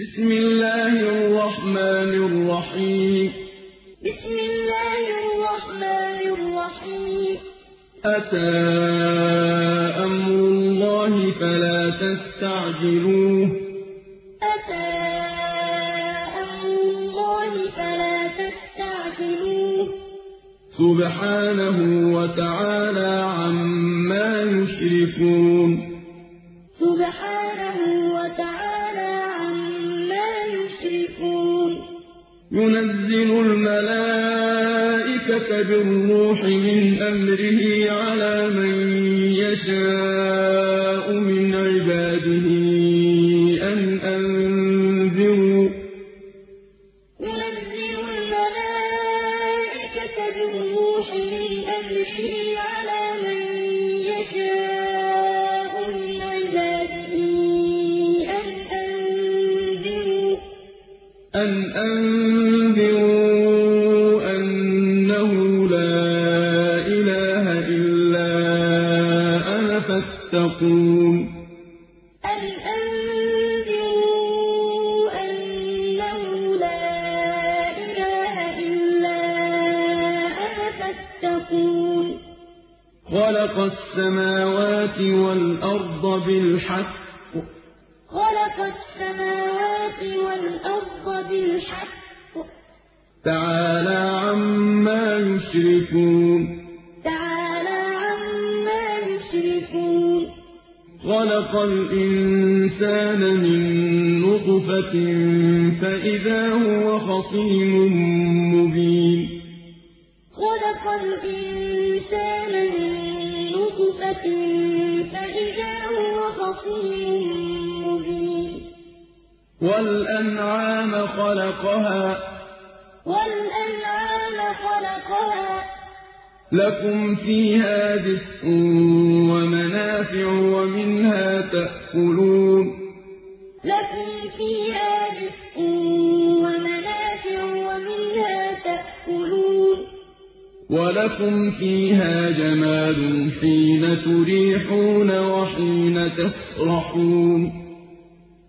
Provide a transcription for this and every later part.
بسم الله الرحمن الرحيم. بسم الله الرحمن الرحيم. أتى أمر الله فلا تستعجلوه. أتى أمر الله فلا تستعجلوه. سبحانه وتعالى عما يشركون. ينزل الملائكة بالروح من أمره على من يشاء. والأرض بالحق. خلق السماوات والأرض بالحق. تعالى عما يشركون. تعالى عما يشركون. خلق الإنسان من نطفة فإذا هو خصيم مبين. خلق الإنسان من نطفة خصيم مبين. والأنعام خلقها. والأنعام خلقها. لكم فيها دفء ومنافع ومنها تأكلون. لكم فيها دفء ومنافع ومنها تأكلون. ولكم فيها جمال حين تريحون وحين تسرحون.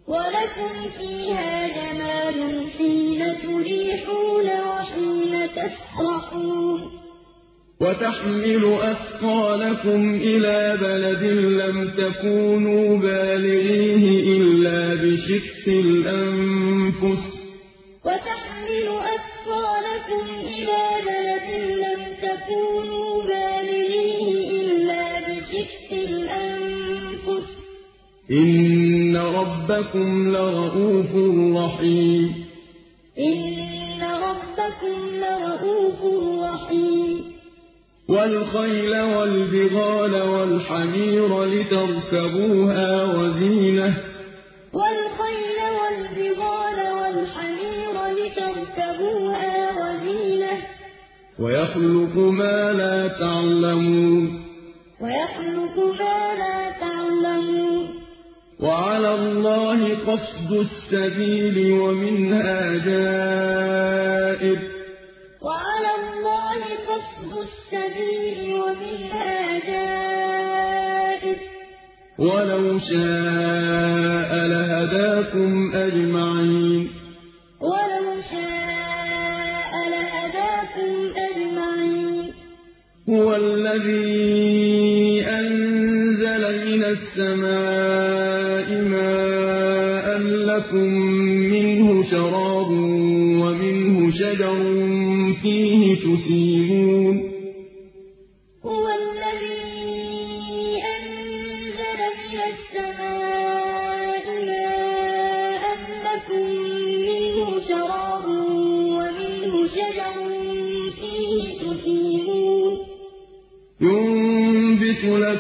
ولكم فيها جمال حين تريحون وحين تسرحون. وتحمل أثقالكم إلى بلد لم تكونوا بالغيه إلا بشق الأنفس. وتحمل أثقالكم إلى تكونوا بالغيه إلا بشق الأنفس. إن ربكم لرءوف رحيم. والخيل والبغال والحمير لتركبوها وزينة. ويخلق ما لا تعلمون. ويخلق ما لا تعلمون. وعلى الله قصد السبيل ومنها جائر. وعلى الله قصد السبيل ومنها جائر. ولو شاء لهداكم أجمعين. هو الذي أنزل من السماء ماء لكم منه شراب ومنه شجر فيه تسيمون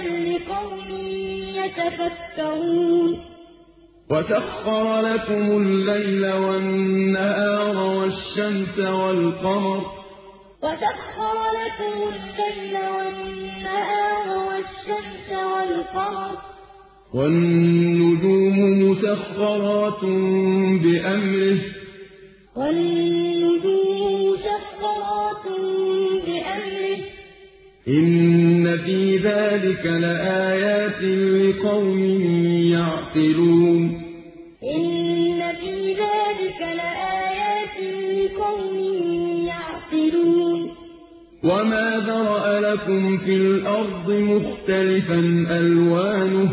لقوم يتفكرون وَسَخَّرَ لَكُمُ اللَّيْلَ وَالنَّهَارَ وَالشَّمْسَ وَالْقَمَرَ ۖ وَسَخَّرَ لَكُمُ اللَّيْلَ وَالنَّهَارَ وَالشَّمْسَ وَالْقَمَرَ ۖ وَالنُّجُومُ مُسَخَّرَاتٌ بِأَمْرِهِ ۗ إِنَّ فِي ذَٰلِكَ لَآيَاتٍ لِّقَوْمٍ يَعْقِلُونَ إِنَّ فِي ذَٰلِكَ لَآيَاتٍ لِّقَوْمٍ يَعْقِلُونَ وَمَا ذَرَأَ لَكُمْ فِي الْأَرْضِ مُخْتَلِفًا أَلْوَانُهُ ۗ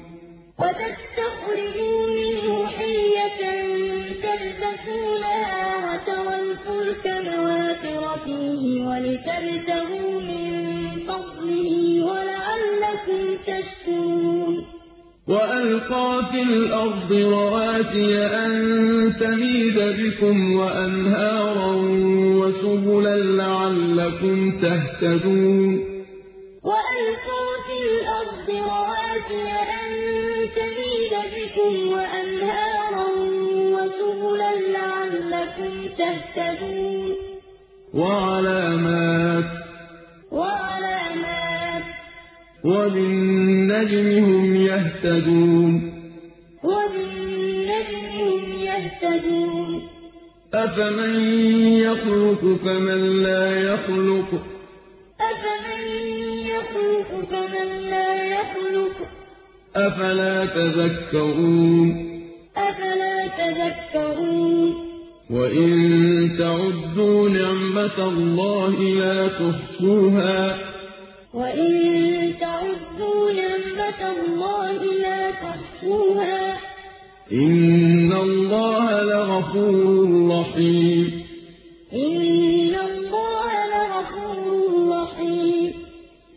وَتَسْتَخْرِجُوا مِنْهُ حِلْيَةً تَلْبَسُونَهَا وَتَرَى الْفُلْكَ مَوَاخِرَ فِيهِ وَلِتَبْتَغُوا مِن فَضْلِهِ وَلَعَلَّكُمْ تَشْكُرُونَ. وَأَلْقَىٰ فِي الْأَرْضِ رَوَاسِيَ أَن تَمِيدَ بِكُمْ وَأَنْهَارًا وَسُبُلًا لَّعَلَّكُمْ تَهْتَدُونَ. بِكُمْ وَأَنْهَارًا وَسُبُلًا لَّعَلَّكُمْ تَهْتَدُونَ. وَعَلَامَاتٍ ۚ. وَعَلَامَاتٍ ۚ. وَبِالنَّجْمِ هُمْ يَهْتَدُونَ. وَبِالنَّجْمِ هُمْ يَهْتَدُونَ. أَفَمَن يَخْلُقُ كَمَن لَّا يَخْلُقُ ۗ؟ أَفَلَا تَذَكَّرُونَ؟ أَفَلَا تَذَكَّرُونَ؟ وَإِن تَعُدُّوا نِعْمَةَ اللَّهِ لَا تُحْصُوهَا. وَإِن تَعُدُّوا نِعْمَةَ اللَّهِ لَا تُحْصُوهَا ۗ. إِنَّ اللَّهَ لَغَفُورٌ رَّحِيمٌ.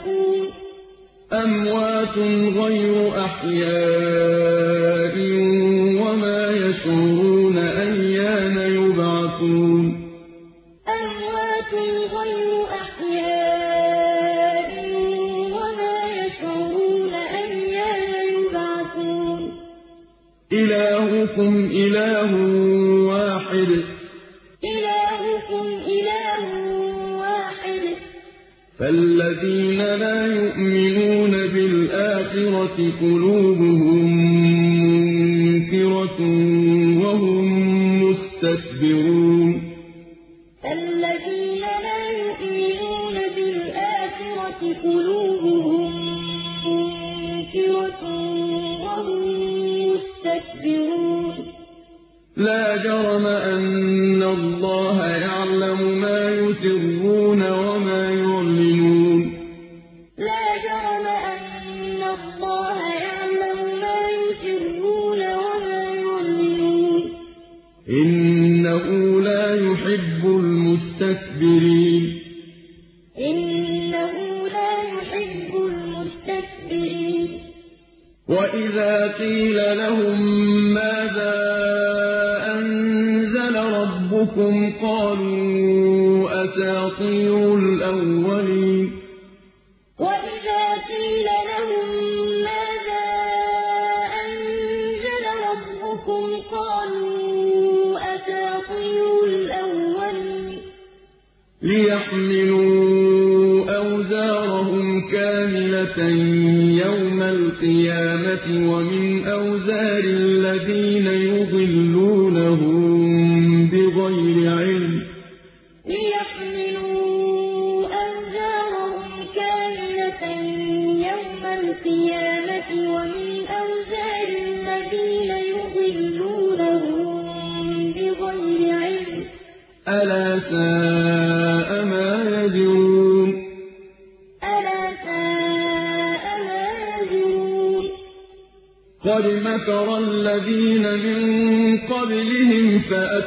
يُخْلَقُونَ أَمْوَاتٌ غَيْرُ أَحْيَاءٍ وَمَا يَشْعُرُونَ أَيَّانَ يُبْعَثُونَ. أَمْوَاتٌ غَيْرُ أَحْيَاءٍ وَمَا يَشْعُرُونَ أَيَّانَ يُبْعَثُونَ. إِلَٰهُكُمْ إِلَٰهٌ وَاحِدٌ ۖ. فَالَّذِينَ لَا يُؤْمِنُونَ بِالْآخِرَةِ قُلُوبُهُم أَسَاطِيرُ الْأَوَّلِينَ. وَإِذَا قِيلَ لَهُم مَّاذَا أَنزَلَ رَبُّكُمْ قَالُوا أَسَاطِيرُ الْأَوَّلِينَ. لِيَحْمِلُوا أَوْزَارَهُمْ كَامِلَةً يَوْمَ الْقِيَامَةِ وَمِنْ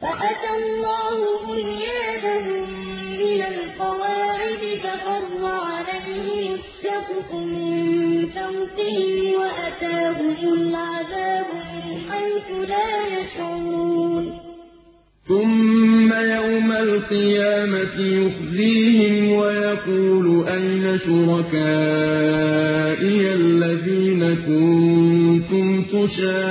فَأَتَى اللَّهُ بُنْيَانَهُم مِّنَ الْقَوَاعِدِ فَخَرَّ عَلَيْهِمُ السَّقْفُ مِن فَوْقِهِمْ وَأَتَاهُمُ الْعَذَابُ مِنْ حَيْثُ لَا يَشْعُرُونَ. ثُمَّ يَوْمَ الْقِيَامَةِ يُخْزِيهِمْ وَيَقُولُ أَيْنَ شُرَكَائِيَ الَّذِينَ كُنتُمْ تُشَاقُّونَ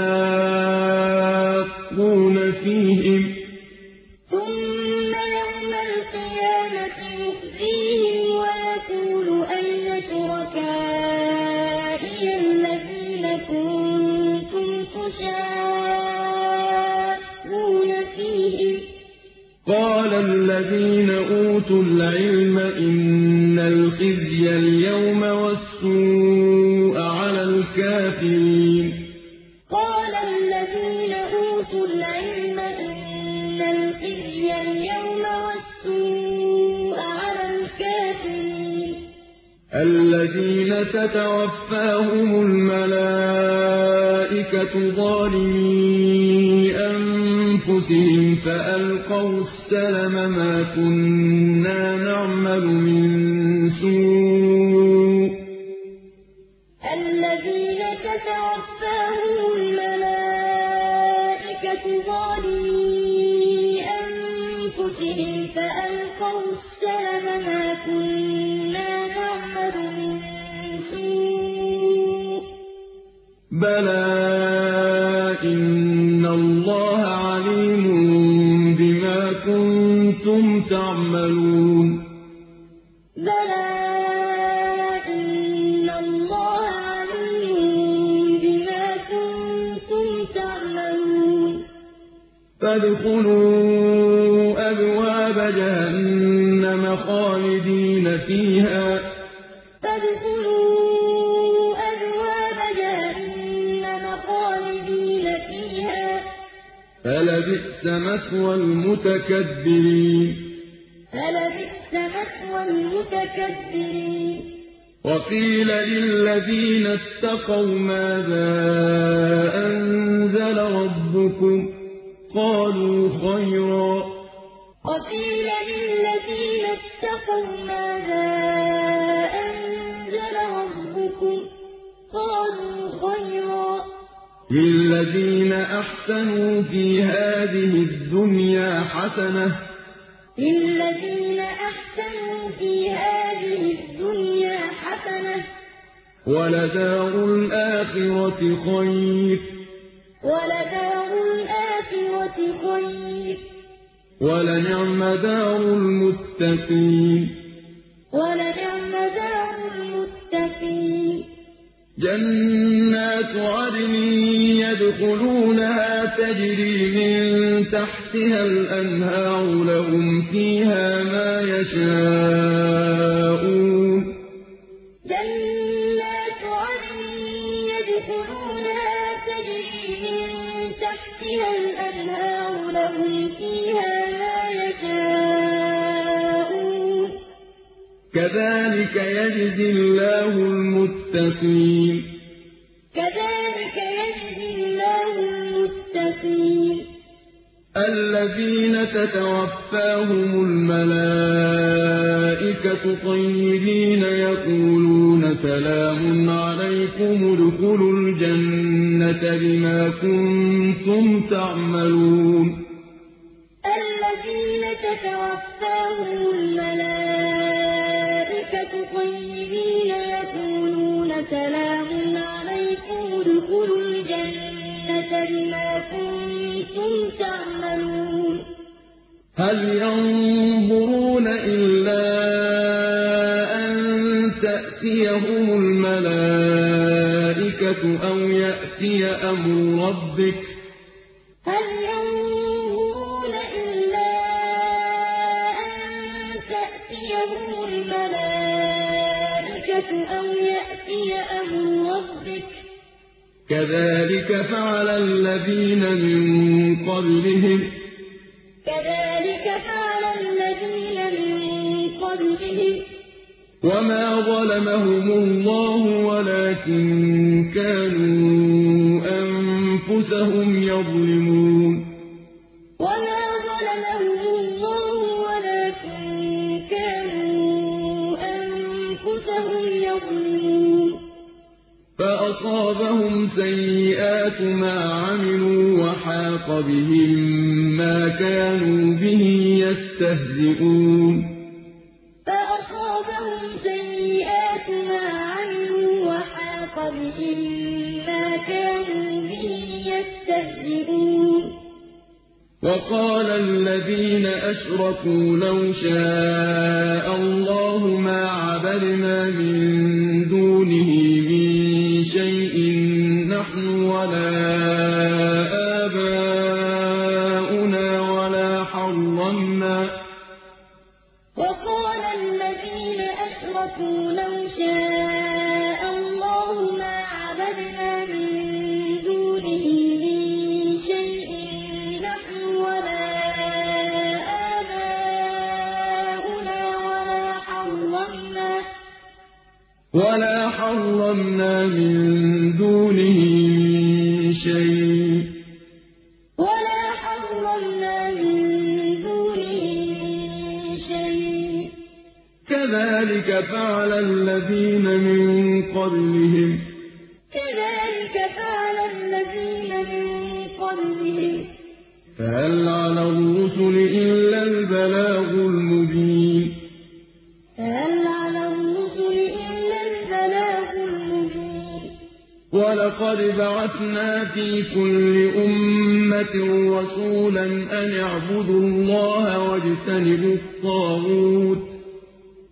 أُوتُوا الْعِلْمَ إِنَّ الْخِزْيَ الْيَوْمَ وَالسُّوءَ عَلَى الْكَافِرِينَ قَالَ الَّذِينَ أُوتُوا الْعِلْمَ إِنَّ الْخِزْيَ الْيَوْمَ وَالسُّوءَ عَلَى الْكَافِرِينَ الَّذِينَ تَتَوَفَّاهُمُ الْمَلَائِكَةُ ظَالِمِي أَنفُسِهِمْ فَأَلْقَوُا السَّلَمَ مَا كُنَّا نَعْمَلُ مِن بَلَىٰ إِنَّ اللَّهَ عَلِيمٌ بِمَا كُنتُمْ تَعْمَلُونَ بَلَىٰ إِنَّ اللَّهَ عَلِيمٌ بِمَا كُنتُمْ تَعْمَلُونَ فَادْخُلُوا أَبْوَابَ جَهَنَّمَ خَالِدِينَ فِيهَا ۖ الْمُتَكَبِّرِينَ. فَلَبِئْسَ مَثْوَى الْمُتَكَبِّرِينَ؟ وَقِيلَ لِلَّذِينَ اتَّقَوْا مَاذَا هل ينظرون إلا أن تأتيهم الملائكة أو يأتي أمر ربك فعل الذين من قبلهم. كذلك فعل الذين من قبلهم. فهل على الرسل إلا البلاغ المبين؟ فهل على الرسل إلا البلاغ المبين؟ ولقد بعثنا في كل أمة رسولا أن اعبدوا الله واجتنبوا الطاغوت.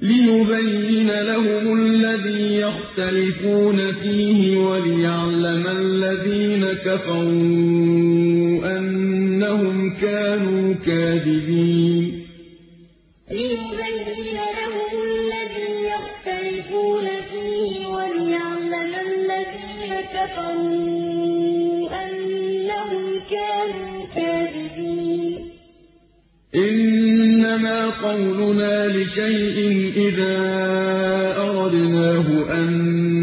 ليبين لهم الذي يختلفون فيه وليعلم الذين كفروا قولنا لشيء إذا أردناه أن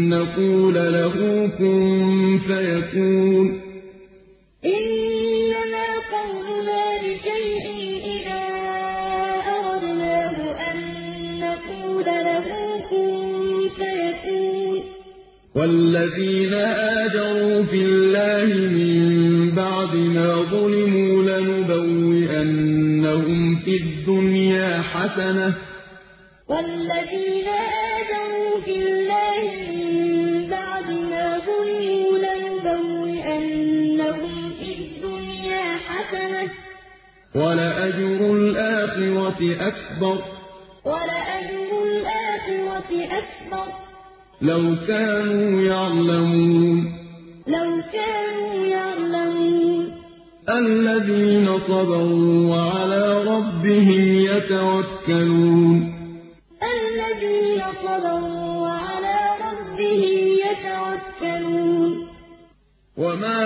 نقول له كن فيكون. إنما قولنا لشيء إذا أردناه أن نقول له كن فيكون. والذين هاجروا في الله من الدنيا حسنة. والذين في الله من بعد ما ظلموا لنبوئنهم في الدنيا حسنة. ولأجر الآخرة أكبر. ولأجر الآخرة أكبر. لو كانوا يعلمون. لو كانوا يعلمون. الذين صبروا وعلى ربهم يتوكلون. الذين صبروا وعلى ربهم يتوكلون. وما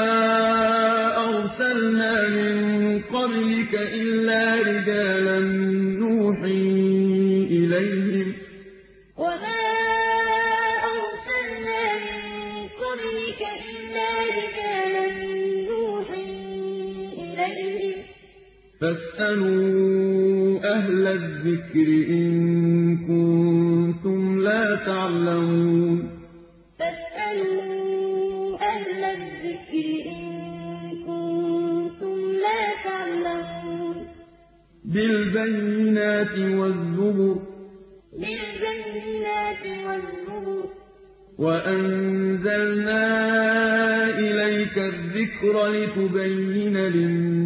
أرسلنا من قبلك إلا رجالا فاسألوا أهل الذكر إن كنتم لا تعلمون. فاسألوا أهل الذكر إن كنتم لا تعلمون. بالبينات والزبر. بالبينات والزبر. وأنزلنا إليك الذكر لتبين للناس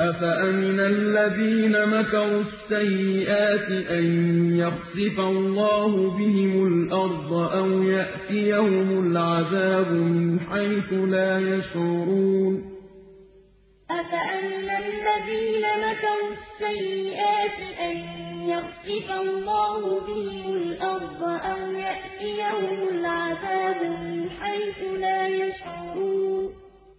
أفأمن الذين مكروا السيئات أن يخسف الله بهم الأرض أو يأتيهم العذاب من حيث لا يشعرون أفأمن الذين مكروا السيئات أن يخسف الله بهم الأرض أو يأتيهم العذاب من حيث لا يشعرون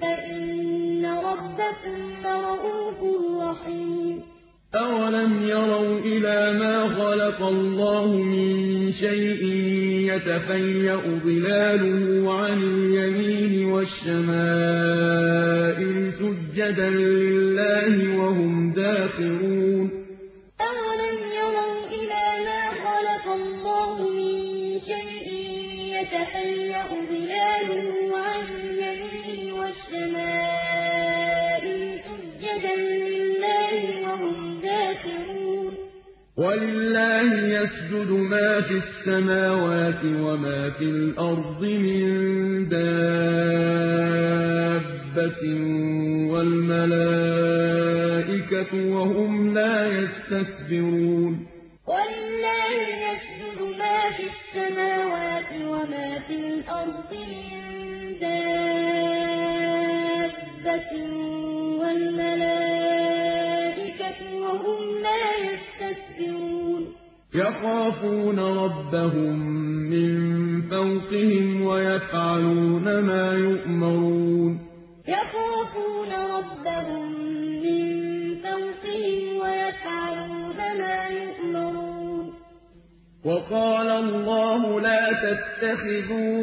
فإن ربكم لرؤوف رحيم. أولم يروا إلى ما خلق الله من شيء يتفيأ ظلاله عن اليمين والشمائل سجدا لله وهم داخرون. أولم يروا إلى ما خلق الله من شيء يتفيأ ظلاله ولله يسجد ما في السماوات وما في الأرض من دابة والملائكة وهم لا يستكبرون. ولله يسجد ما في السماوات وما في الأرض من يخافون ربهم من فوقهم ويفعلون ما يؤمرون. يَخَافُونَ رَبَّهُم مِّن فَوْقِهِمْ وَيَفْعَلُونَ مَا يُؤْمَرُونَ. وَقَالَ اللَّهُ لَا تَتَّخِذُوا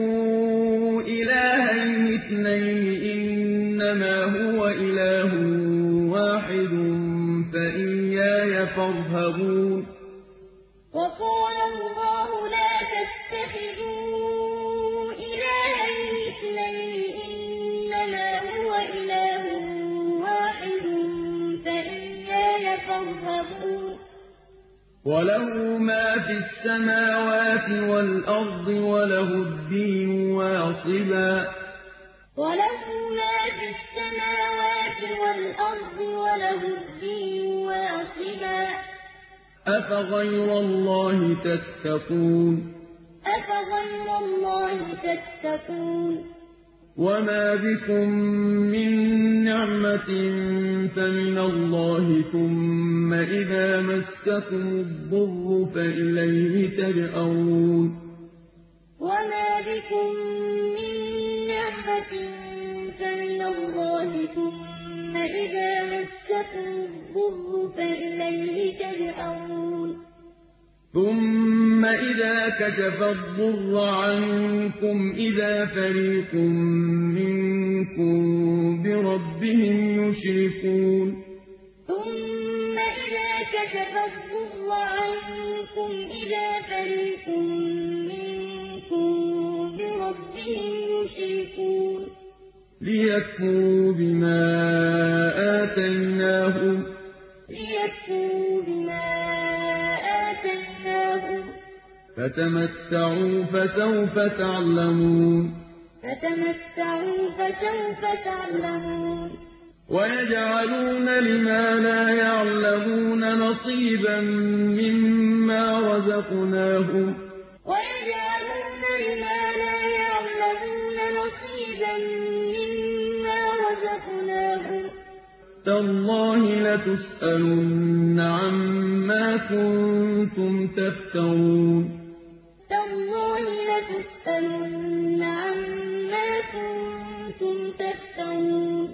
تَتَّقُونَ فَتَمَتَّعُوا فَسَوْفَ تَعْلَمُونَ. فَتَمَتَّعُوا فَسَوْفَ تَعْلَمُونَ. وَيَجْعَلُونَ لِمَا لَا يَعْلَمُونَ نَصِيبًا مِّمَّا رَزَقْنَاهُمْ ۗ. وَيَجْعَلُونَ لِمَا لَا يَعْلَمُونَ نَصِيبًا مِّمَّا رَزَقْنَاهُمْ ۗ. تَاللَّهِ لَتُسْأَلُنَّ عَمَّا كُنتُمْ تَفْتَرُونَ. لَتُسْأَلُنَّ عَمَّا كُنتُمْ تَفْتَرُونَ.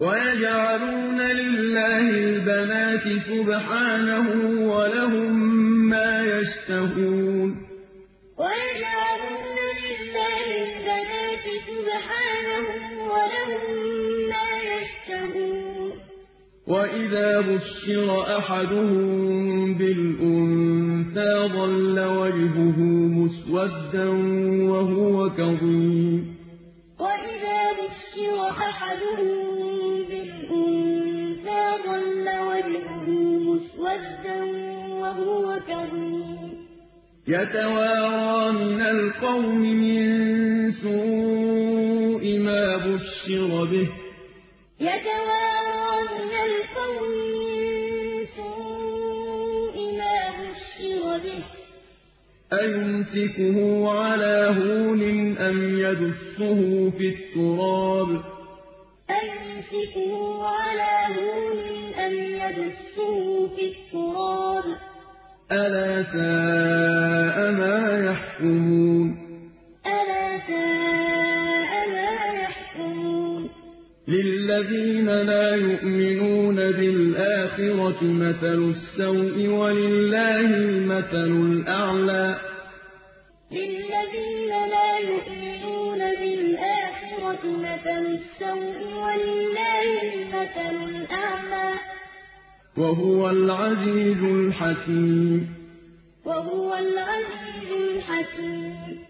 وَيَجْعَلُونَ لِلَّهِ الْبَنَاتِ سُبْحَانَهُ ۙ وَلَهُم مَّا يَشْتَهُونَ. وَإِذَا بُشِّرَ أَحَدُهُم بِالْأُنثَىٰ ظَلَّ وَجْهُهُ مُسْوَدًّا وَهُوَ كَظِيمٌ وَإِذَا بُشِّرَ أَحَدُهُم بِالْأُنثَىٰ ظَلَّ وَجْهُهُ مُسْوَدًّا وَهُوَ كَظِيمٌ يَتَوَارَىٰ مِنَ الْقَوْمِ مِن سُوءِ مَا بُشِّرَ بِهِ ۚ يَتَوَارَىٰ مِنَ الْقَوْمِ مِن سُوءِ مَا بُشِّرَ بِهِ ۚ. أَيُمْسِكُهُ عَلَىٰ هُونٍ أَمْ يَدُسُّهُ فِي التُّرَابِ ۗ؟ أَيُمْسِكُهُ عَلَىٰ هُونٍ أَمْ يَدُسُّهُ فِي التُّرَابِ ۗ؟ أَلَا سَاءَ مَا يَحْكُمُونَ؟ لِلَّذِينَ لَا يُؤْمِنُونَ بِالْآخِرَةِ مَثَلُ السَّوْءِ ۖ وَلِلَّهِ الْمَثَلُ الْأَعْلَىٰ ۚ لِلَّذِينَ لَا يُؤْمِنُونَ بِالْآخِرَةِ مَثَلُ السَّوْءِ ۖ وَلِلَّهِ الْمَثَلُ الْأَعْلَىٰ ۚ وَهُوَ الْعَزِيزُ الْحَكِيمُ وَهُوَ الْعَزِيزُ الْحَكِيمُ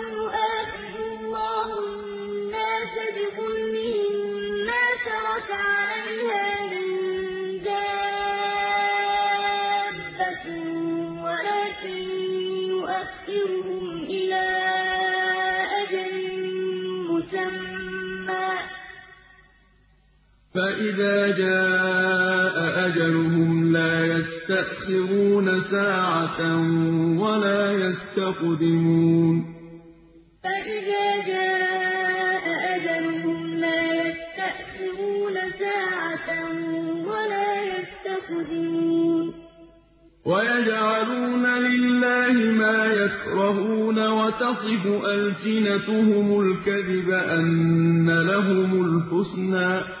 فَإِذَا جَاءَ أَجَلُهُمْ لَا يستأخرون ساعة ولا يستقدمون فإذا جاء أجلهم لا يستأخرون ساعة ولا يستقدمون ويجعلون لله ما يكرهون وتصف ألسنتهم الكذب أن لهم الحسنى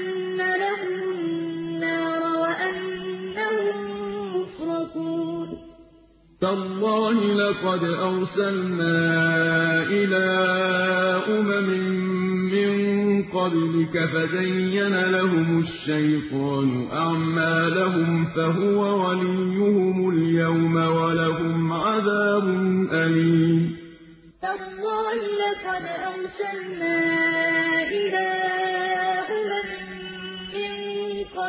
تالله لقد أرسلنا إلى أمم من قبلك فزين لهم الشيطان أعمالهم فهو وليهم اليوم ولهم عذاب أليم. تالله لقد أرسلنا إلى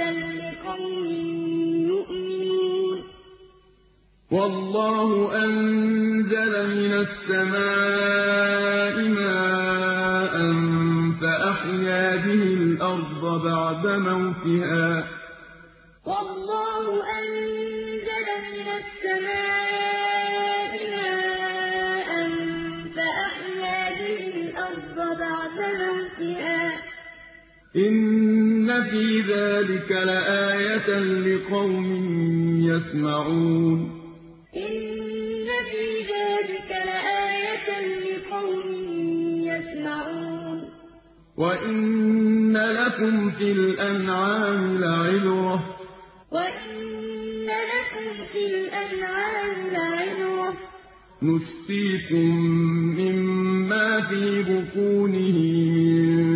لقوم يؤمنون. والله أنزل من السماء ماء فأحيا به الأرض بعد موتها. والله أنزل من السماء ماء فأحيا به الأرض بعد موتها. إن في ذلك لآية لقوم يسمعون. إن في ذلك لآية لقوم يسمعون. وإن لكم في الأنعام لعبرة. وإن لكم في الأنعام لعبرة. نسقيكم مما في بطونه من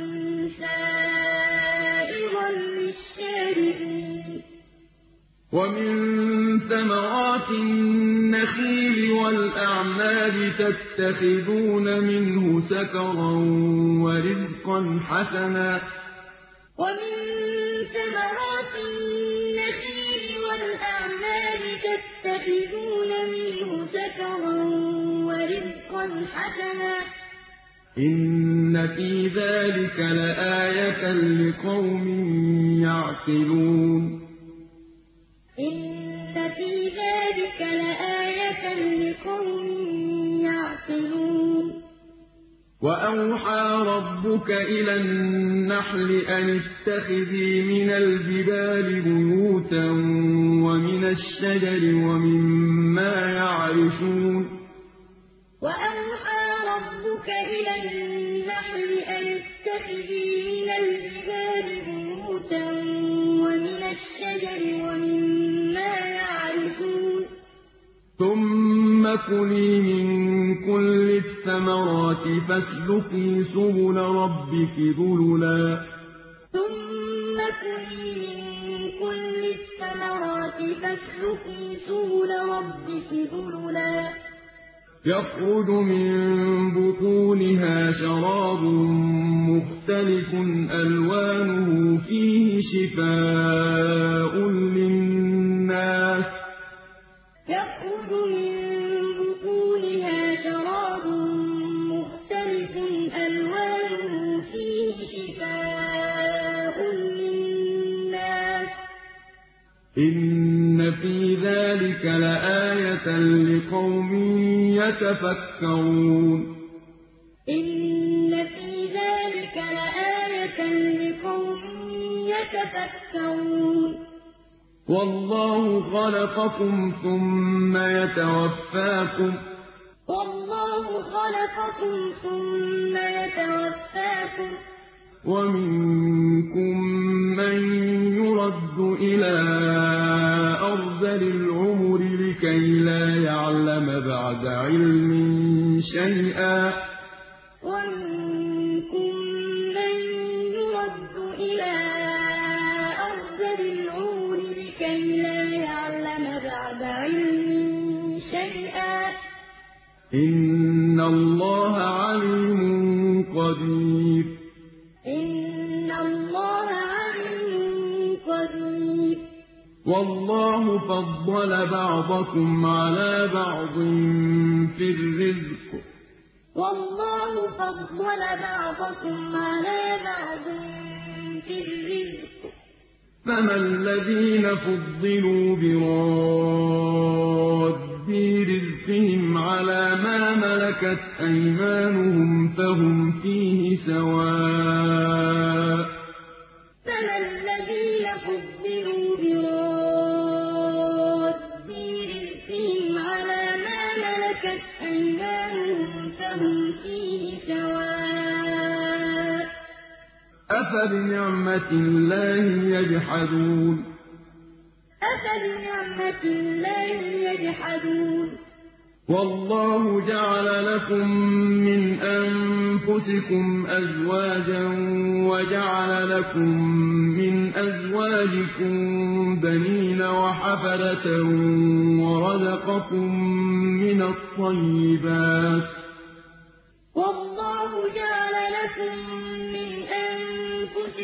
ومن ثمرات النخيل والأعناب تتخذون منه سكرا ورزقا حسنا ومن ثمرات النخيل والأعناب تتخذون منه سكرا ورزقا حسنا إن في ذلك لآية لقوم يعقلون وأوحى ربك إلى النحل أن اتخذي من الجبال بيوتا ومن الشجر ومما يعرشون. وأوحى ربك إلى النحل أن اتخذي من الجبال بيوتا ومن الشجر ومما يعرشون. ثم كلي من كل الثمرات فاسلكي سبل ربك ذللا. ثم كلي من كل الثمرات فاسلكي سبل ربك ذللا. يخرج من بطونها شراب مختلف ألوانه فيه شفاء للناس. إِنَّ فِي ذَٰلِكَ لَآيَةً لِّقَوْمٍ يَتَفَكَّرُونَ إِنَّ فِي ذَٰلِكَ لَآيَةً لِّقَوْمٍ يَتَفَكَّرُونَ وَاللَّهُ خَلَقَكُمْ ثُمَّ يَتَوَفَّاكُمْ ۚ وَمِنكُم مَّن يُرَدُّ إِلَىٰ أَرْذَلِ الْعُمُرِ لِكَيْ لَا يَعْلَمَ بَعْدَ عِلْمٍ شَيْئًا ۚ. وَمِنكُم مَّن يُرَدُّ إِلَىٰ أَرْذَلِ الْعُمُرِ لِكَيْ لَا يَعْلَمَ بَعْدَ عِلْمٍ شَيْئًا ۚ. إِنَّ اللَّهَ عَلِيمٌ قَدِيرٌ. وَاللَّهُ فَضَّلَ بَعْضَكُمْ عَلَىٰ بَعْضٍ فِي الرِّزْقِ ۚ. وَاللَّهُ فَضَّلَ بَعْضَكُمْ عَلَىٰ بَعْضٍ فِي الرِّزْقِ ۚ. فَمَا الَّذِينَ فُضِّلُوا بِرَادِّي رِزْقِهِمْ عَلَىٰ مَا مَلَكَتْ أَيْمَانُهُمْ فَهُمْ فِيهِ سَوَاءٌ ۚ. أَفَبِنِعْمَةِ اللَّهِ يَجْحَدُونَ. أَفَبِنِعْمَةِ اللَّهِ يَجْحَدُونَ. وَاللَّهُ جَعَلَ لَكُم مِّنْ أَنفُسِكُمْ أَزْوَاجًا وَجَعَلَ لَكُم مِّنْ أَزْوَاجِكُم بَنِينَ وَحَفَدَةً وَرَزَقَكُم مِّنَ الطَّيِّبَاتِ ۚ. وَاللَّهُ جَعَلَ لَكُم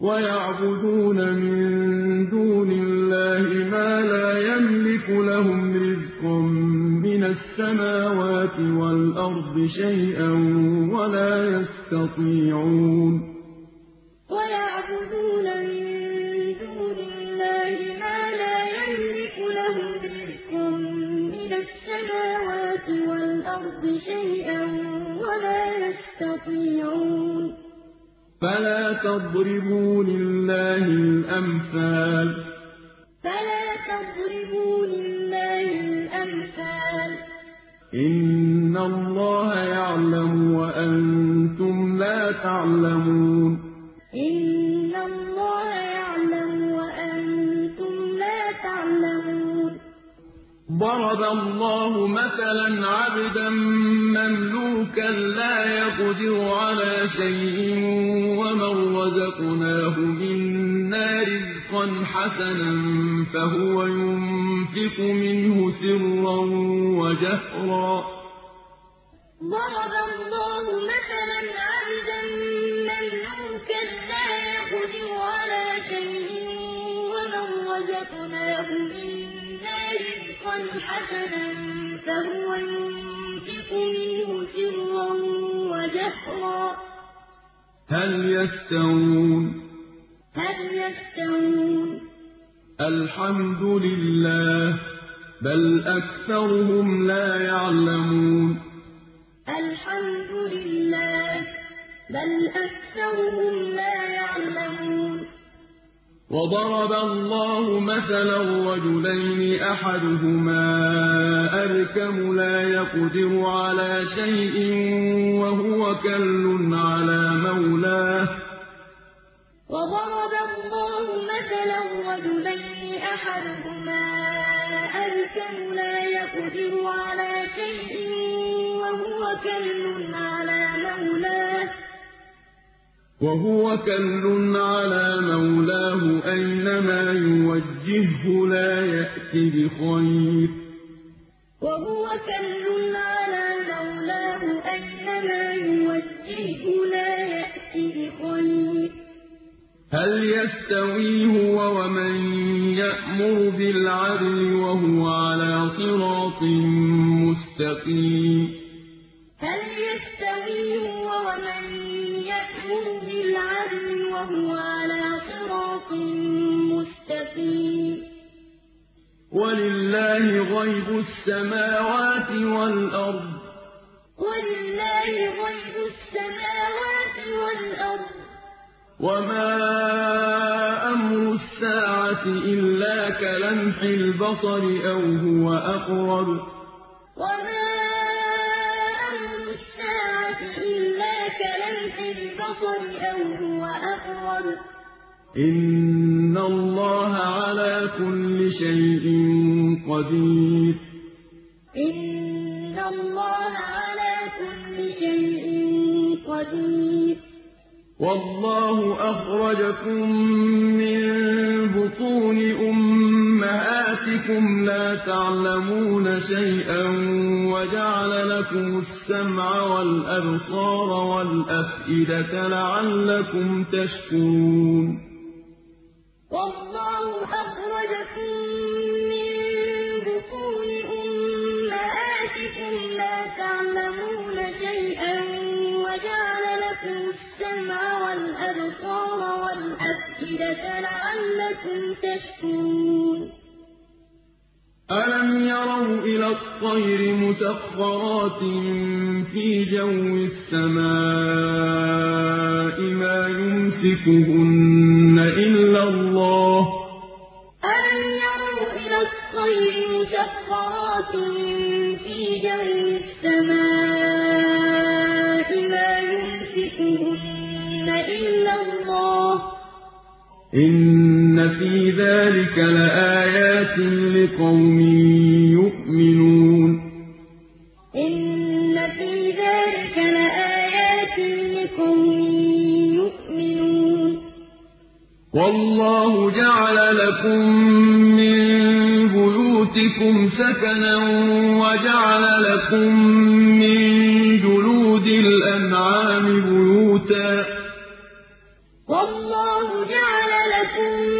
وَيَعْبُدُونَ مِن دُونِ اللَّهِ مَا لَا يَمْلِكُ لَهُمْ رِزْقًا مِّنَ السَّمَاوَاتِ وَالْأَرْضِ شَيْئًا وَلَا يَسْتَطِيعُونَ. وَيَعْبُدُونَ مِن دُونِ اللَّهِ مَا لَا يَمْلِكُ لَهُمْ رِزْقًا مِّنَ السَّمَاوَاتِ وَالْأَرْضِ شَيْئًا وَلَا يَسْتَطِيعُونَ. فَلَا تَضْرِبُوا لِلَّهِ الْأَمْثَالَ ۚ. فَلَا تَضْرِبُوا لِلَّهِ الْأَمْثَالَ ۚ. إِنَّ اللَّهَ يَعْلَمُ وَأَنتُمْ لَا تَعْلَمُونَ. إِنَّ اللَّهَ يَعْلَمُ وَأَنتُمْ لَا تَعْلَمُونَ. ضَرَبَ اللَّهُ مَثَلًا عَبْدًا مَّمْلُوكًا لَّا يَقْدِرُ عَلَىٰ شَيْءٍ رَّزَقْنَاهُ مِنَّا رِزْقًا حَسَنًا فَهُوَ يُنفِقُ مِنْهُ سِرًّا وَجَهْرًا ۖ. ضَرَبَ اللَّهُ مَثَلًا عَبْدًا مَّمْلُوكًا لَّا يَقْدِرُ عَلَىٰ شَيْءٍ رَّزَقْنَاهُ مِنَّا رِزْقًا حَسَنًا فَهُوَ يُنفِقُ مِنْهُ سِرًّا وَجَهْرًا ۖ. هَلْ يَسْتَوُونَ ۚ؟ الْحَمْدُ لِلَّهِ ۚ بَلْ أَكْثَرُهُمْ لَا يَعْلَمُونَ. الْحَمْدُ لِلَّهِ ۚ بَلْ أَكْثَرُهُمْ لَا يَعْلَمُونَ. وَضَرَبَ اللَّهُ مَثَلًا رَّجُلَيْنِ أَحَدُهُمَا أَبْكَمُ لَا يَقْدِرُ عَلَىٰ شَيْءٍ وَهُوَ كَلٌّ عَلَىٰ مَوْلَاهُ ۚ. وَضَرَبَ اللَّهُ مَثَلًا رَّجُلَيْنِ أَحَدُهُمَا أَبْكَمُ لَا يَقْدِرُ عَلَىٰ شَيْءٍ وَهُوَ كَلٌّ عَلَىٰ مَوْلَاهُ ۚ. وهو كل على مولاه أينما يوجهه لا يأت بخير. وهو كل على مولاه أينما يوجهه لا يأت بخير. هل يستوي هو ومن يأمر بالعدل وهو على صراط مستقيم؟ يأمر بالعدل وهو على صراط مستقيم. ولله غيب السماوات والأرض. ولله غيب السماوات والأرض. وما أمر الساعة إلا كلمح البصر أو هو أقرب. وما البصر أو هو أقرب؟ إن الله على كل شيء قدير. إن الله على كل شيء قدير. والله أخرجكم من بطون أمهاتكم لا تعلمون شيئا وجعل لكم السمع والأبصار والأفئدة لعلكم تشكرون والله أخرجكم من بطون أمهاتكم لا تعلمون شيئا وجعل لكم السمع والأبصار والأفئدة لعلكم تشكرون. ألم يروا إلى الطير مسخرات في جو السماء ما يمسكهن إلا الله؟ ألم يروا إلى الطير مسخرات في إن في ذلك لآيات لقوم يؤمنون إن في ذلك لآيات لقوم يؤمنون والله جعل لكم من بيوتكم سكنا وجعل لكم من جلود الأنعام بيوتا لكم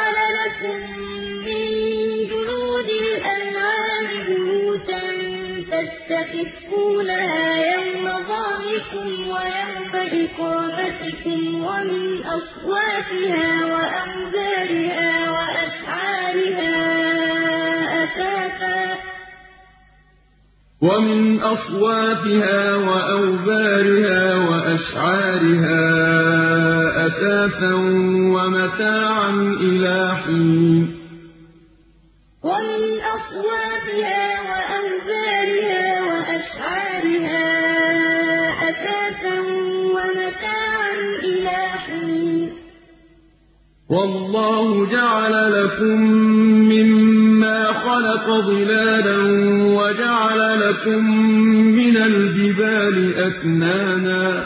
تستخفونها يوم ظعنكم ويوم إقامتكم ومن أصوافها وأوبارها وأشعارها ومن أصوافها وأوبارها وأشعارها أثاثا ومتاعا إلى حين. والله جعل لكم مما خلق ظلالا وجعل لكم من الجبال أكنانا.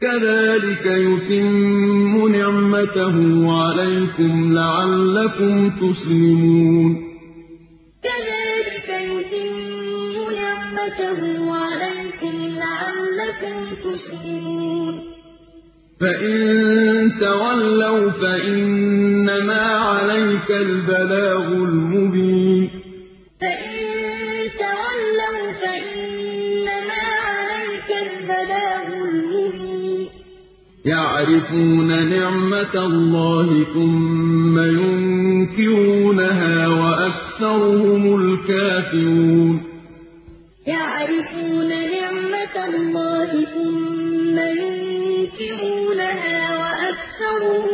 كَذَٰلِكَ يُتِمُّ نِعْمَتَهُ عَلَيْكُمْ لَعَلَّكُمْ تُسْلِمُونَ. كَذَٰلِكَ يُتِمُّ نِعْمَتَهُ عَلَيْكُمْ لَعَلَّكُمْ تُسْلِمُونَ. فَإِن تَوَلَّوْا فَإِنَّمَا عَلَيْكَ الْبَلَاغُ الْمُبِينُ. يَعْرِفُونَ نِعْمَتَ اللَّهِ ثُمَّ يُنكِرُونَهَا وَأَكْثَرُهُمُ الْكَافِرُونَ. يَعْرِفُونَ نِعْمَتَ اللَّهِ ثُمَّ يُنكِرُونَهَا وَأَكْثَرُهُمُ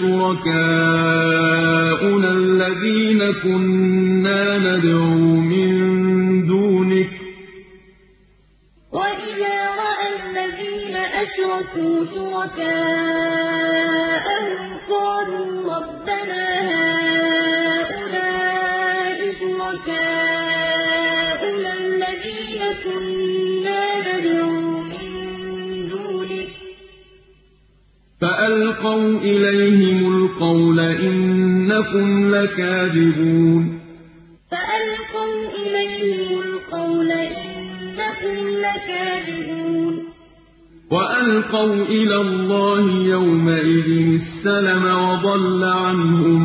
شُرَكَاؤُنَا الَّذِينَ كُنَّا نَدْعُو مِن دُونِكَ ۖ وَإِذَا رَأَى الَّذِينَ أَشْرَكُوا شُرَكَاءَهُمْ قَالُوا رَبَّنَا هَٰؤُلَاءِ شُرَكَاؤُنَا الَّذِينَ كُنَّا فَأَلْقَوْا إِلَيْهِمُ الْقَوْلَ إِنَّكُمْ لَكَاذِبُونَ. فَأَلْقَوْا إِلَيْهِمُ الْقَوْلَ إِنَّكُمْ لَكَاذِبُونَ. وَأَلْقَوْا إِلَى اللَّهِ يَوْمَئِذٍ السَّلَمَ وَضَلَّ عَنْهُم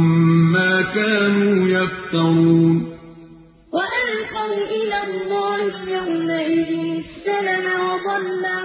مَّا كَانُوا يَفْتَرُونَ. وَأَلْقَوْا إِلَى اللَّهِ يَوْمَئِذٍ السَّلَمَ وَضَلَّ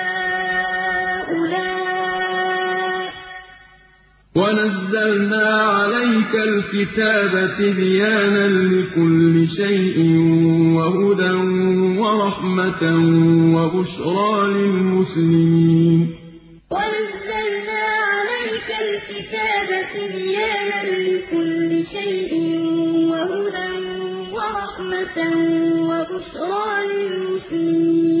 وَنَزَّلْنَا عَلَيْكَ الْكِتَابَ تِبْيَانًا لِّكُلِّ شَيْءٍ وَهُدًى وَرَحْمَةً وَبُشْرَىٰ لِلْمُسْلِمِينَ وَنَزَّلْنَا عَلَيْكَ الْكِتَابَ تِبْيَانًا لِّكُلِّ شَيْءٍ وَهُدًى وَرَحْمَةً وَبُشْرَىٰ لِلْمُسْلِمِينَ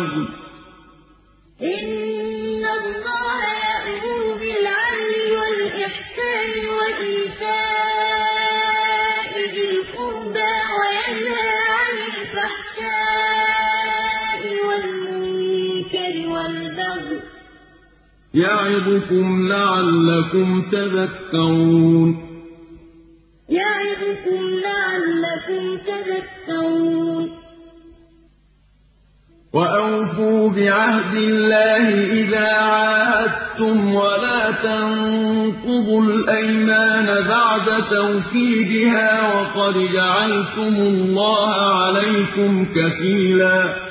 ۚ يَعِظُكُمْ لَعَلَّكُمْ تَذَكَّرُونَ. يَعِظُكُمْ لَعَلَّكُمْ تَذَكَّرُونَ. وَأَوْفُوا بِعَهْدِ اللَّهِ إِذَا عَاهَدتُّمْ وَلَا تَنقُضُوا الْأَيْمَانَ بَعْدَ تَوْكِيدِهَا وَقَدْ جَعَلْتُمُ اللَّهَ عَلَيْكُمْ كَفِيلًا ۚ.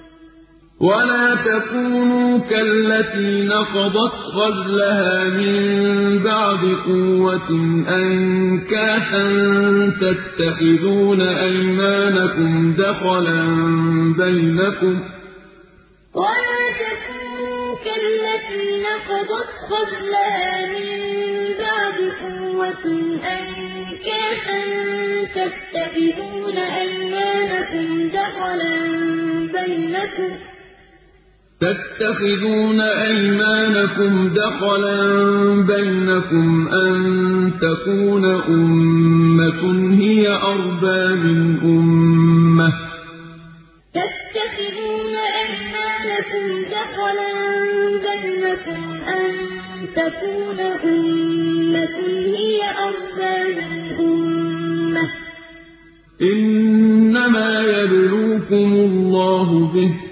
وَلَا تَكُونُوا كَالَّتِي نَقَضَتْ غَزْلَهَا مِن بَعْدِ قُوَّةٍ أَنكَاثًا تَتَّخِذُونَ أَيْمَانَكُمْ دَخَلًا بَيْنَكُمْ ۖ وَلَا تَكُونُوا كَالَّتِي نَقَضَتْ غَزْلَهَا مِن بَعْدِ قُوَّةٍ أَنكَاثًا تَتَّخِذُونَ أَيْمَانَكُمْ دَخَلًا بَيْنَكُمْ ۖ تتخذون أيمانكم دخلا بينكم أن تكون أمة هي أربى من أمة. تتخذون أيمانكم دخلا بينكم أن تكون أمة هي أربى من أمة. إنما يبلوكم الله به.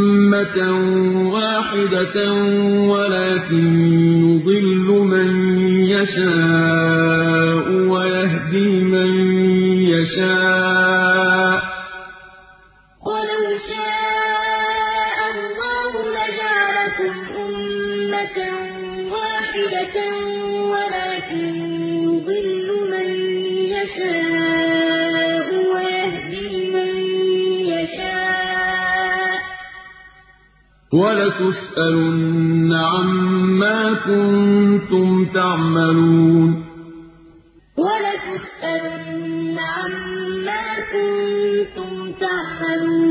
أمة واحدة ولكن يضل من يشاء ويهدي من يشاء. ولتسألن عما كنتم تعملون. ولتسألن عما كنتم تعملون.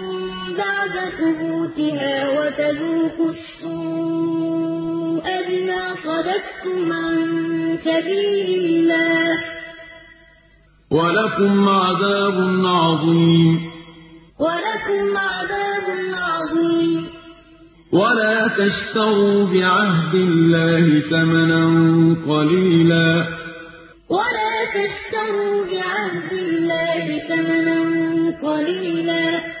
بعد ثبوتها وتذوقوا السوء بما صددتم عن سبيل الله. ولكم عذاب عظيم. ولكم عذاب عظيم. ولا تشتروا بعهد الله ثمنا قليلا. ولا تشتروا بعهد الله ثمنا قليلا.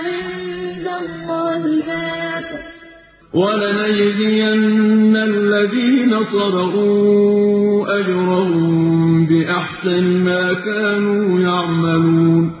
الله باق ولنجزين الذين صبروا أجرهم بأحسن ما كانوا يعملون.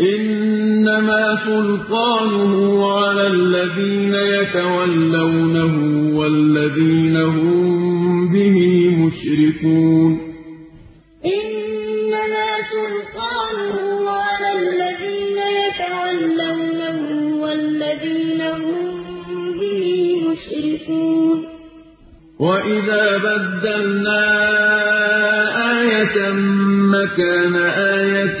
إِنَّمَا سُلْطَانُهُ عَلَى الَّذِينَ يَتَوَلَّوْنَهُ وَالَّذِينَ هُم بِهِ مُشْرِكُونَ. إِنَّمَا سُلْطَانُهُ عَلَى الَّذِينَ يَتَوَلَّوْنَهُ وَالَّذِينَ هُم بِهِ مُشْرِكُونَ. وَإِذَا بَدَّلْنَا آيَةً مَّكَانَ آيَةٍ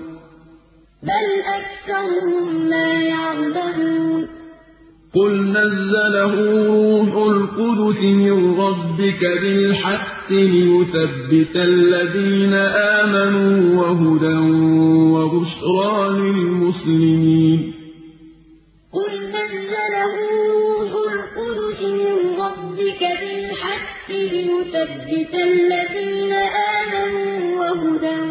بَلْ أَكْثَرُهُمْ لَا يَعْلَمُونَ. قُلْ نَزَّلَهُ رُوحُ الْقُدُسِ مِن رَّبِّكَ بِالْحَقِّ لِيُثَبِّتَ الَّذِينَ آمَنُوا وَهُدًى وَبُشْرَىٰ لِلْمُسْلِمِينَ. قُلْ نَزَّلَهُ رُوحُ الْقُدُسِ مِن رَّبِّكَ بِالْحَقِّ لِيُثَبِّتَ الَّذِينَ آمَنُوا وَهُدًى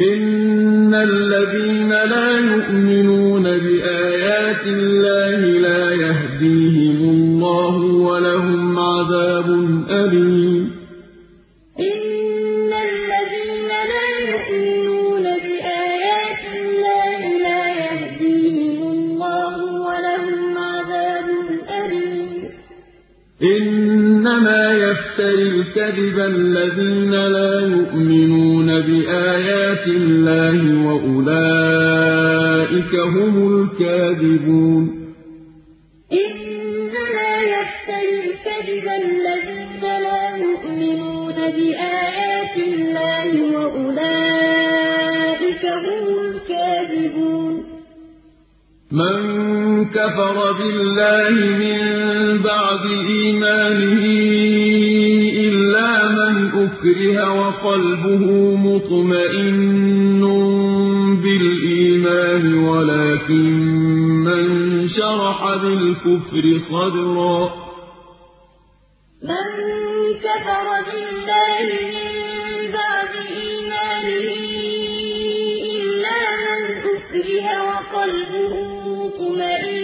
إِنَّ الَّذِينَ لَا يُؤْمِنُونَ الْكَذِبَ الَّذِينَ لَا يُؤْمِنُونَ بِآيَاتِ اللَّهِ ۖ وَأُولَٰئِكَ هُمُ الْكَاذِبُونَ إِنَّمَا يَفْتَرِي الْكَذِبَ الَّذِينَ لَا يُؤْمِنُونَ بِآيَاتِ اللَّهِ ۖ وَأُولَٰئِكَ هُمُ الْكَاذِبُونَ مَن كَفَرَ بِاللَّهِ مِن بَعْدِ إِيمَانِهِ أُكْرِهَ وَقَلْبُهُ مُطْمَئِنٌّ بِالْإِيمَانِ وَلَٰكِن مَّن شَرَحَ بِالْكُفْرِ صَدْرًا. مَن كَفَرَ بِاللَّهِ مِن بَعْدِ إِيمَانِهِ إِلَّا مَنْ أُكْرِهَ وَقَلْبُهُ مُطْمَئِنٌّ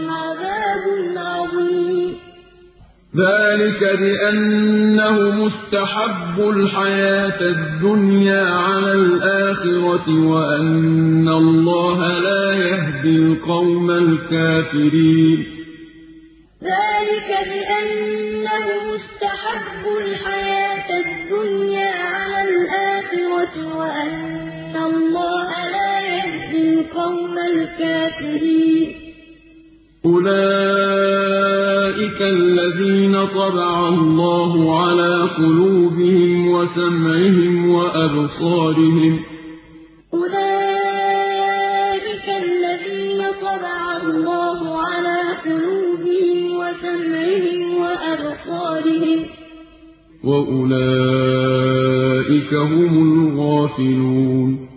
ذلك بأنه مستحب الحياة الدنيا على الآخرة وأن الله لا يهدي القوم الكافرين. ذلك بأنه مستحب الحياة الدنيا على الآخرة وأن الله لا يهدي القوم الكافرين. أولئك الذين طبع الله على قلوبهم وسمعهم وأبصارهم. أولئك الذين طبع الله على قلوبهم وسمعهم وأبصارهم. وأولئك هم الغافلون.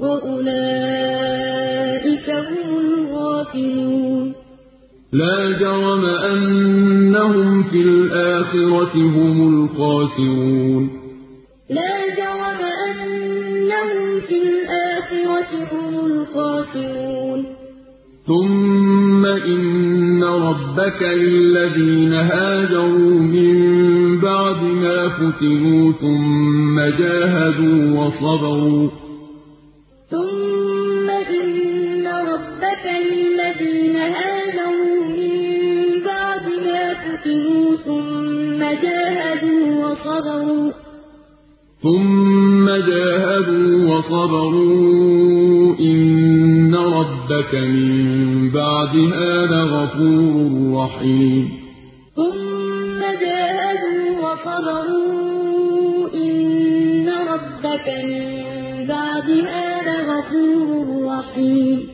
وأولئك هم الغافلون. لا جرم أنهم في الآخرة هم الخاسرون. لا جرم أنهم في الآخرة هم الخاسرون. ثم إن ربك للذين هاجروا من بعد ما فتنوا ثم جاهدوا وصبروا. ثم جاهدوا وصبروا. ثم جاهدوا وصبروا. إن ربك من بعدها لغفور رحيم. ثم جاهدوا وصبروا. إن ربك من بعدها لغفور رحيم.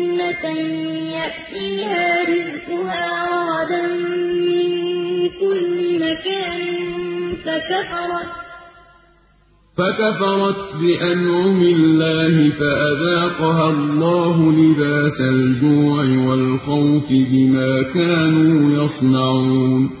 يأتيها رزقها رغدا من كل مكان فكفرت فكفرت بأنعم الله فأذاقها الله لباس الجوع والخوف بما كانوا يصنعون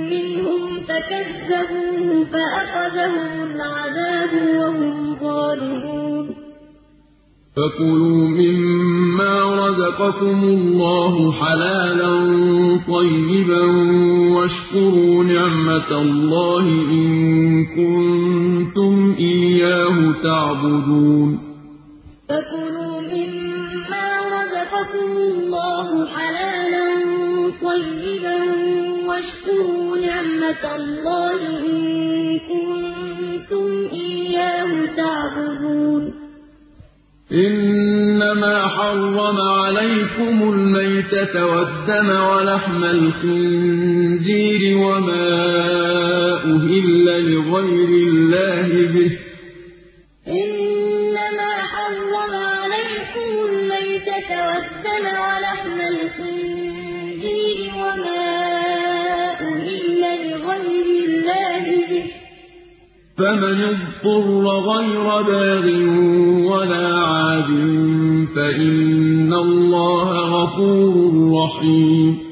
فكذبوه فأخذهم العذاب وهم ظالمون. فكلوا مما رزقكم الله حلالا طيبا واشكروا نعمة الله إن كنتم إياه تعبدون. فكلوا مما رزقكم الله حلالا طيبا واشكروا نعمة الله إن كنتم إياه تعبدون. إنما حرم عليكم الميتة والدم ولحم الخنزير وما أهل لغير الله به. أُهِلَّ لِغَيْرِ اللَّهِ بِهِ ۖ. فَمَنِ اضْطُرَّ غَيْرَ بَاغٍ وَلَا عَادٍ فَإِنَّ اللَّهَ غَفُورٌ رَّحِيمٌ.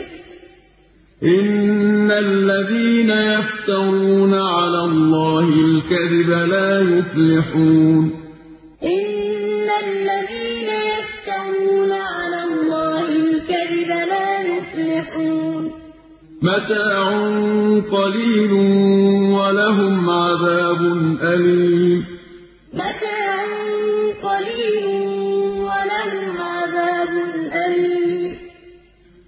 إن الذين يفترون على الله الكذب لا يفلحون إن الذين يفترون على الله الكذب لا يفلحون متاع قليل ولهم عذاب أليم متاع قليل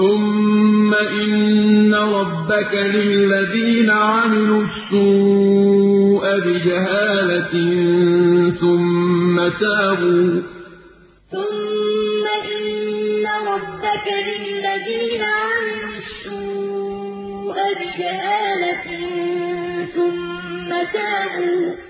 ثم إن ربك للذين عملوا السوء بجهالة ثم تابوا. ثم إن ربك للذين عملوا السوء بجهالة ثم تابوا.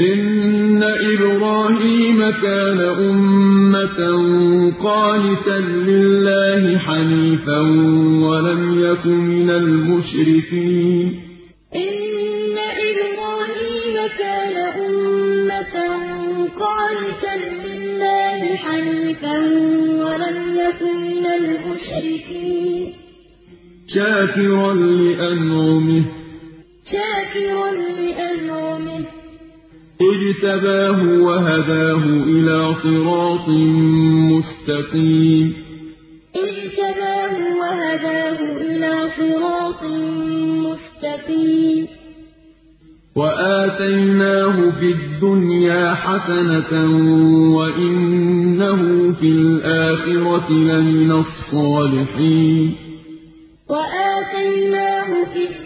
إن إبراهيم كان أمة قانتا لله حنيفا ولم يك من المشركين. إن إبراهيم كان أمة قانتا لله حنيفا ولم يك من المشركين. شاكرا لأنعمه. شاكرا لأنعمه. اجتباه وهداه إلى صراط مستقيم. اجتباه وهداه إلى صراط مستقيم. وآتيناه في الدنيا حسنة وإنه في الآخرة لمن الصالحين. وآتيناه في الدنيا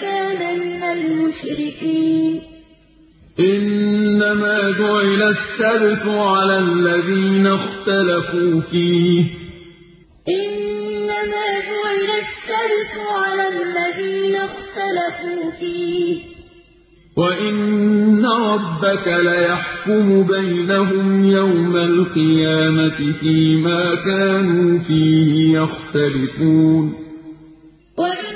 كان من المشركين. إنما جعل السبت على الذين اختلفوا فيه. إنما جعل السبت على الذين اختلفوا فيه. وإن ربك ليحكم بينهم يوم القيامة فيما كانوا فيه يختلفون. وإن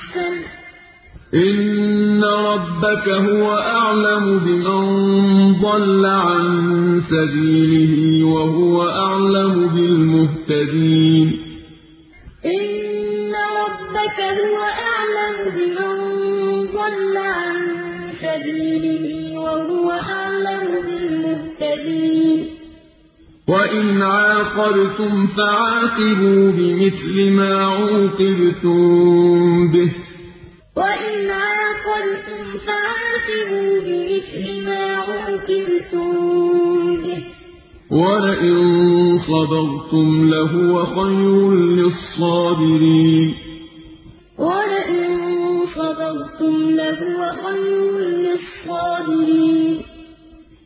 إن ربك هو أعلم بمن ضل عن سبيله وهو أعلم بالمهتدين إن ربك هو أعلم بمن ضل عن سبيله وهو أعلم بالمهتدين وإن عاقبتم فعاقبوا بمثل ما عوقبتم به وإن عاقبتم فعاقبوا بمثل ما عوقبتم به ولئن صبرتم لهو خير للصابرين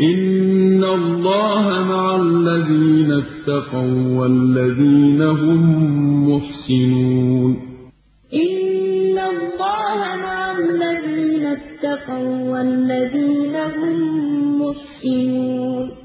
إن الله مع الذين اتقوا والذين هم محسنون إن الله مع الذين اتقوا والذين هم محسنون